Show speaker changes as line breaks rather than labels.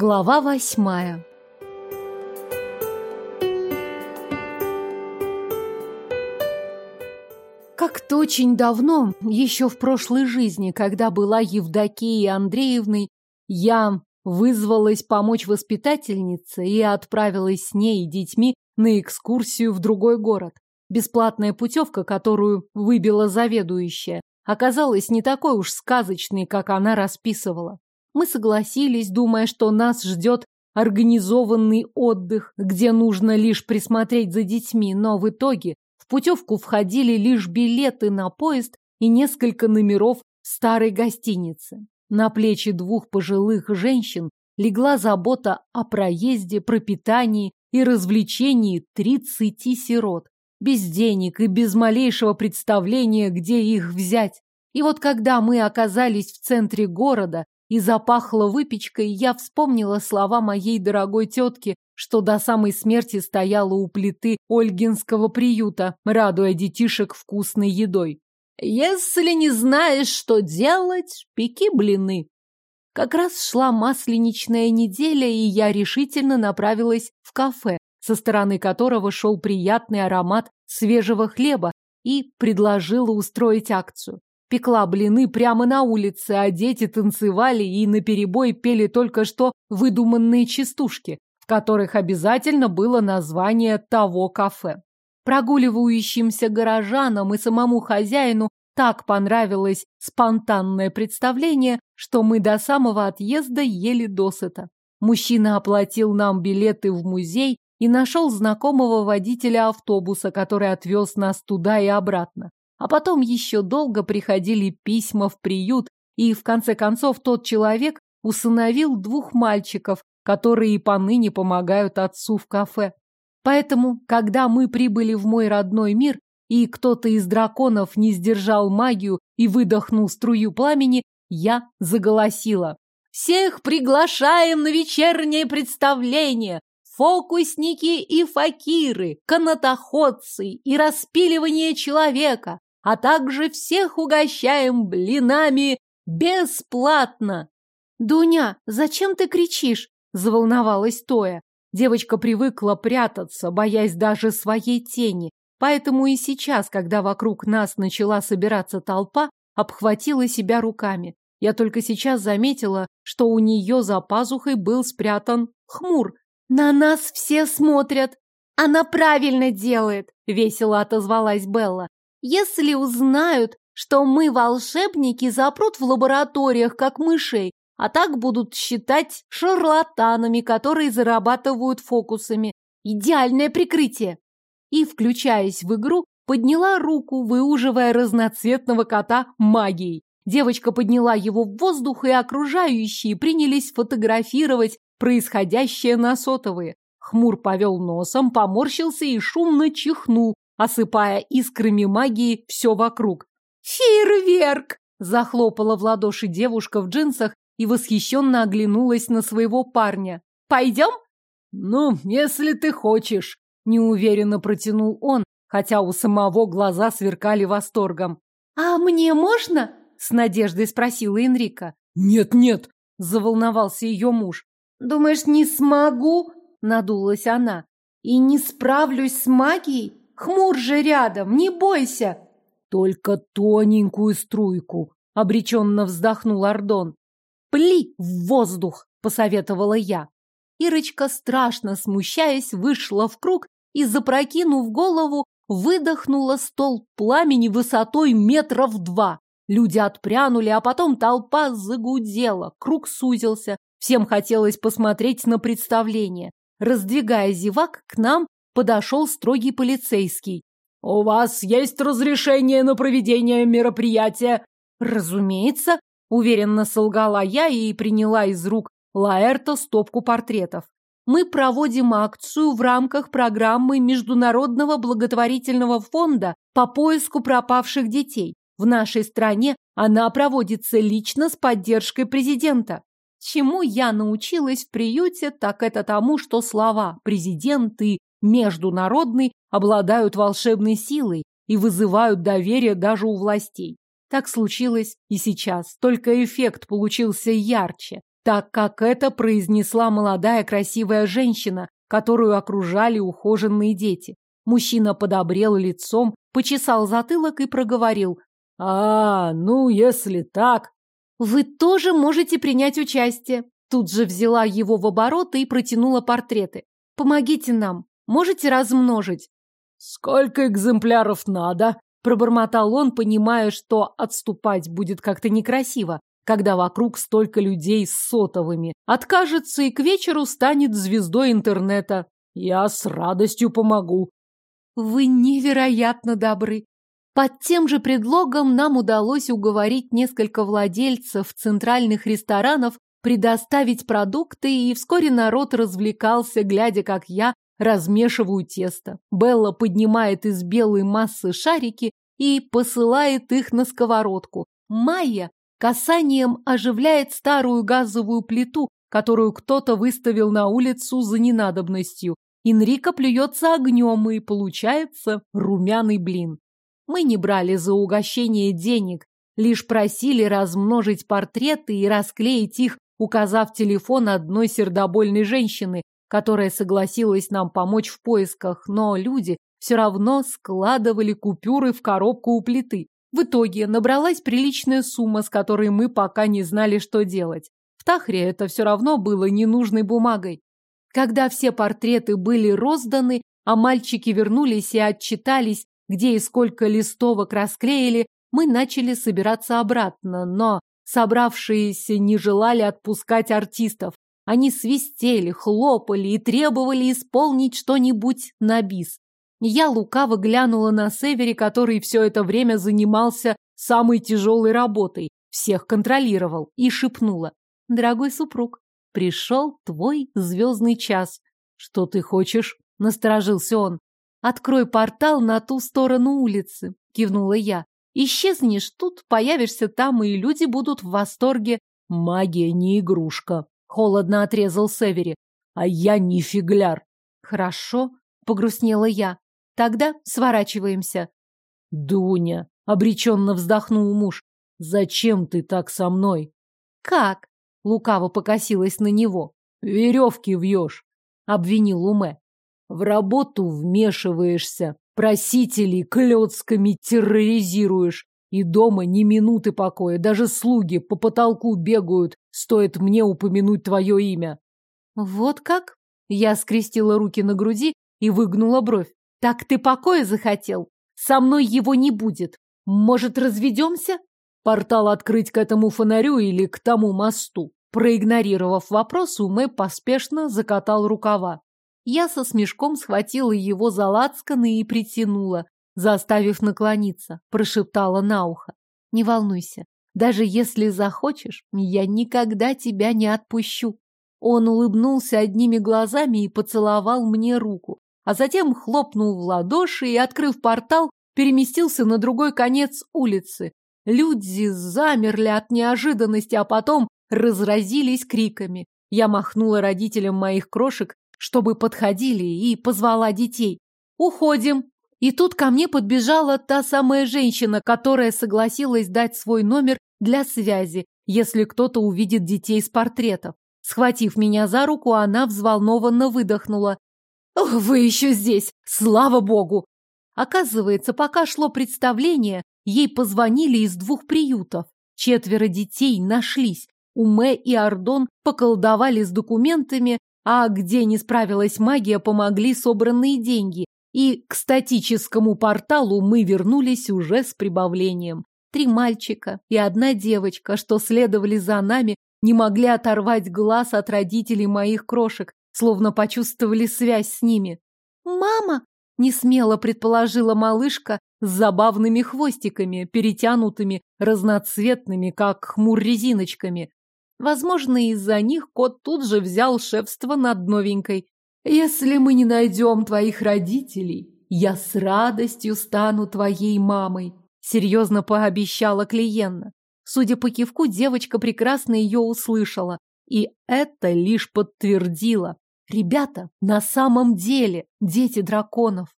Глава восьмая Как-то очень давно, еще в прошлой жизни, когда была Евдокией Андреевной, я вызвалась помочь воспитательнице и отправилась с ней и детьми на экскурсию в другой город. Бесплатная путевка, которую выбила заведующая, оказалась не такой уж сказочной, как она расписывала. Мы согласились, думая, что нас ждет организованный отдых, где нужно лишь присмотреть за детьми, но в итоге в путевку входили лишь билеты на поезд и несколько номеров старой гостиницы. На плечи двух пожилых женщин легла забота о проезде, пропитании и развлечении тридцати сирот. Без денег и без малейшего представления, где их взять. И вот когда мы оказались в центре города, и запахло выпечкой, я вспомнила слова моей дорогой тетки, что до самой смерти стояла у плиты Ольгинского приюта, радуя детишек вкусной едой. «Если не знаешь, что делать, пеки блины». Как раз шла масленичная неделя, и я решительно направилась в кафе, со стороны которого шел приятный аромат свежего хлеба, и предложила устроить акцию. Пекла блины прямо на улице, а дети танцевали и наперебой пели только что выдуманные частушки, в которых обязательно было название того кафе. Прогуливающимся горожанам и самому хозяину так понравилось спонтанное представление, что мы до самого отъезда ели досыта. Мужчина оплатил нам билеты в музей и нашел знакомого водителя автобуса, который отвез нас туда и обратно. А потом еще долго приходили письма в приют, и в конце концов тот человек усыновил двух мальчиков, которые и поныне помогают отцу в кафе. Поэтому, когда мы прибыли в мой родной мир, и кто-то из драконов не сдержал магию и выдохнул струю пламени, я заголосила. «Всех приглашаем на вечернее представление! Фокусники и факиры, канатоходцы и распиливание человека! А также всех угощаем блинами бесплатно. Дуня, зачем ты кричишь? Заволновалась Тоя. Девочка привыкла прятаться, боясь даже своей тени, поэтому и сейчас, когда вокруг нас начала собираться толпа, обхватила себя руками. Я только сейчас заметила, что у нее за пазухой был спрятан хмур. «На нас все смотрят!» «Она правильно делает!» — весело отозвалась Белла. Если узнают, что мы волшебники, запрут в лабораториях, как мышей, а так будут считать шарлатанами, которые зарабатывают фокусами. Идеальное прикрытие. И, включаясь в игру, подняла руку, выуживая разноцветного кота магией. Девочка подняла его в воздух, и окружающие принялись фотографировать происходящее на сотовые. Хмур повел носом, поморщился и шумно чихнул, осыпая искрами магии все вокруг. «Фейерверк!» – захлопала в ладоши девушка в джинсах и восхищенно оглянулась на своего парня. «Пойдем?» «Ну, если ты хочешь», – неуверенно протянул он, хотя у самого глаза сверкали восторгом. «А мне можно?» – с надеждой спросила Энрика. «Нет-нет», – заволновался ее муж. «Думаешь, не смогу?» – надулась она. «И не справлюсь с магией? Хмур же рядом, не бойся. Только тоненькую струйку, обреченно вздохнул Ордон. Пли в воздух, посоветовала я. Ирочка, страшно смущаясь, вышла в круг и, запрокинув голову, выдохнула стол пламени высотой метров два. Люди отпрянули, а потом толпа загудела, круг сузился. Всем хотелось посмотреть на представление. Раздвигая зевак, к нам подошел строгий полицейский. «У вас есть разрешение на проведение мероприятия?» «Разумеется», — уверенно солгала я и приняла из рук Лаэрта стопку портретов. «Мы проводим акцию в рамках программы Международного благотворительного фонда по поиску пропавших детей. В нашей стране она проводится лично с поддержкой президента. Чему я научилась в приюте, так это тому, что слова «президент» и международный обладают волшебной силой и вызывают доверие даже у властей. Так случилось и сейчас, только эффект получился ярче. так как это произнесла молодая красивая женщина, которую окружали ухоженные дети. Мужчина подобрел лицом, почесал затылок и проговорил. «А, ну, если так...» «Вы тоже можете принять участие». Тут же взяла его в оборот и протянула портреты. «Помогите нам. Можете размножить?» «Сколько экземпляров надо?» Пробормотал он, понимая, что отступать будет как-то некрасиво, когда вокруг столько людей с сотовыми. Откажется и к вечеру станет звездой интернета. Я с радостью помогу. Вы невероятно добры. Под тем же предлогом нам удалось уговорить несколько владельцев центральных ресторанов предоставить продукты, и вскоре народ развлекался, глядя, как я размешиваю тесто. Белла поднимает из белой массы шарики и посылает их на сковородку. Майя касанием оживляет старую газовую плиту, которую кто-то выставил на улицу за ненадобностью. Инрика плюется огнем, и получается румяный блин. Мы не брали за угощение денег, лишь просили размножить портреты и расклеить их, указав телефон одной сердобольной женщины, которая согласилась нам помочь в поисках, но люди все равно складывали купюры в коробку у плиты. В итоге набралась приличная сумма, с которой мы пока не знали, что делать. В Тахре это все равно было ненужной бумагой. Когда все портреты были розданы, а мальчики вернулись и отчитались, где и сколько листовок расклеили, мы начали собираться обратно, но собравшиеся не желали отпускать артистов. Они свистели, хлопали и требовали исполнить что-нибудь на бис. Я лукаво глянула на Севери, который все это время занимался самой тяжелой работой, всех контролировал, и шепнула. «Дорогой супруг, пришел твой звездный час. Что ты хочешь?» — насторожился он. «Открой портал на ту сторону улицы», — кивнула я. «Исчезнешь тут, появишься там, и люди будут в восторге». «Магия не игрушка», — холодно отрезал Севери. «А я не фигляр». «Хорошо», — погрустнела я. «Тогда сворачиваемся». «Дуня», — обреченно вздохнул муж, — «зачем ты так со мной?» «Как?» — лукаво покосилась на него. «Веревки вьешь», — обвинил Уме. В работу вмешиваешься, просителей клёцками терроризируешь, и дома ни минуты покоя, даже слуги по потолку бегают, стоит мне упомянуть твое имя. Вот как? Я скрестила руки на груди и выгнула бровь. Так ты покоя захотел? Со мной его не будет. Может, разведемся? Портал открыть к этому фонарю или к тому мосту? Проигнорировав вопрос, Умэ поспешно закатал рукава. Я со смешком схватила его за лацканы и притянула, заставив наклониться, прошептала на ухо. «Не волнуйся, даже если захочешь, я никогда тебя не отпущу». Он улыбнулся одними глазами и поцеловал мне руку, а затем хлопнул в ладоши и, открыв портал, переместился на другой конец улицы. Люди замерли от неожиданности, а потом разразились криками. Я махнула родителям моих крошек чтобы подходили, и позвала детей. «Уходим!» И тут ко мне подбежала та самая женщина, которая согласилась дать свой номер для связи, если кто-то увидит детей с портретов. Схватив меня за руку, она взволнованно выдохнула. «Вы еще здесь! Слава богу!» Оказывается, пока шло представление, ей позвонили из двух приютов. Четверо детей нашлись. Уме и Ардон поколдовали с документами, а где не справилась магия, помогли собранные деньги. И к статическому порталу мы вернулись уже с прибавлением. Три мальчика и одна девочка, что следовали за нами, не могли оторвать глаз от родителей моих крошек, словно почувствовали связь с ними. «Мама!» – несмело предположила малышка с забавными хвостиками, перетянутыми разноцветными, как хмур резиночками. Возможно, из-за них кот тут же взял шефство над новенькой. «Если мы не найдем твоих родителей, я с радостью стану твоей мамой», — серьезно пообещала клиента. Судя по кивку, девочка прекрасно ее услышала, и это лишь подтвердило. Ребята на самом деле дети драконов.